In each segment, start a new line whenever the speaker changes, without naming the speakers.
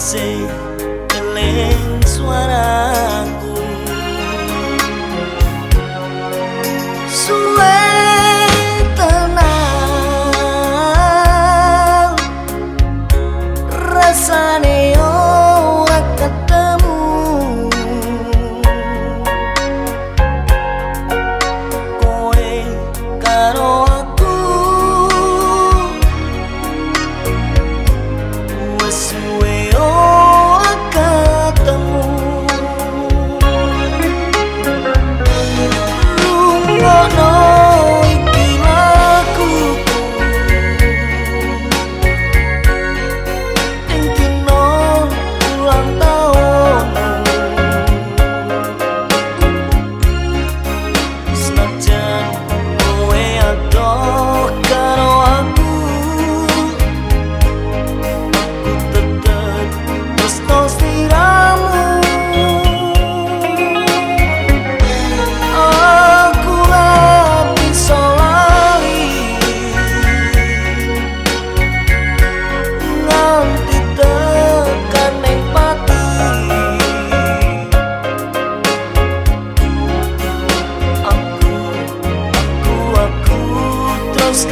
kasih eling suaraku. Suara Those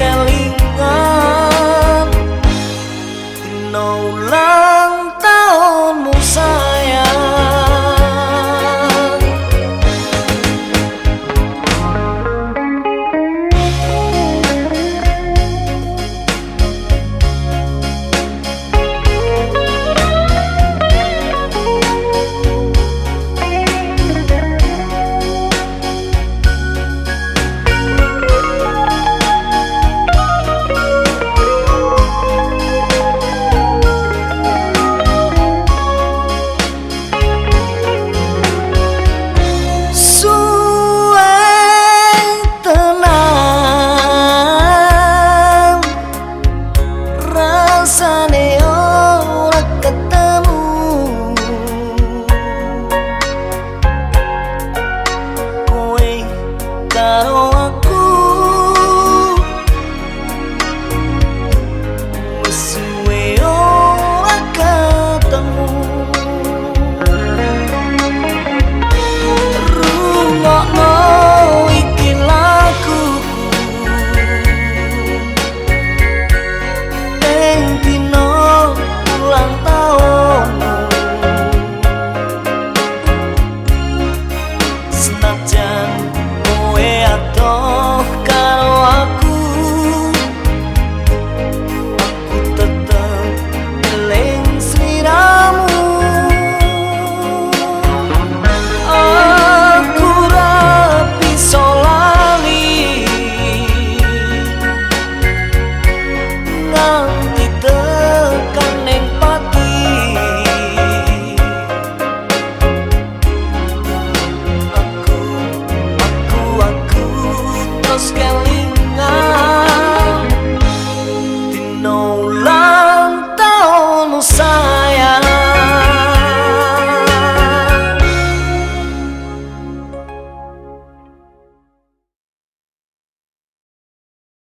else